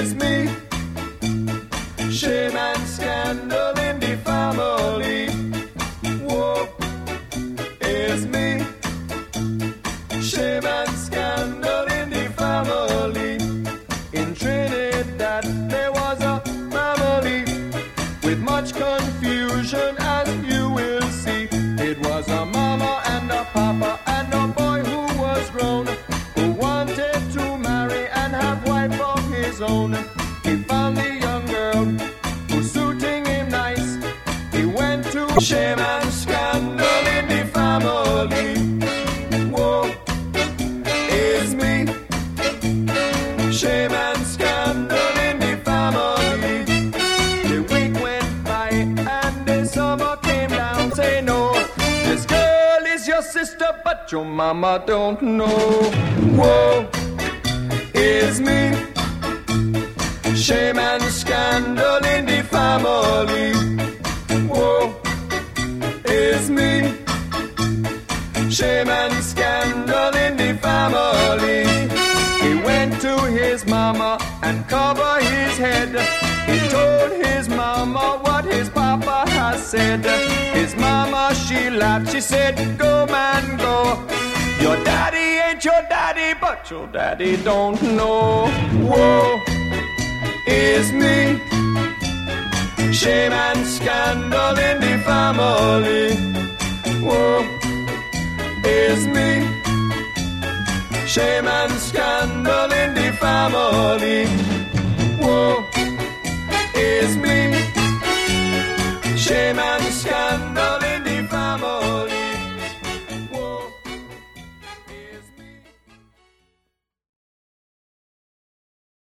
it's me. Of. He found a young girl who's suiting him nice. He went to shame and scandal in the family. Woe, is me. Shame and scandal in the family. The week went by and the summer came down. Say no, this girl is your sister, but your mama don't know. Woe, is me. Shame and scandal in the family. Woe, is me. Shame and scandal in the family. He went to his mama and covered his head. He told his mama what his papa has said. His mama, she laughed, she said, Go, man, go. Your daddy ain't your daddy, but your daddy don't know. Woe, is me. Shame and scandal in the family. Woe, is me. Shame and scandal in the family. Woe, is me.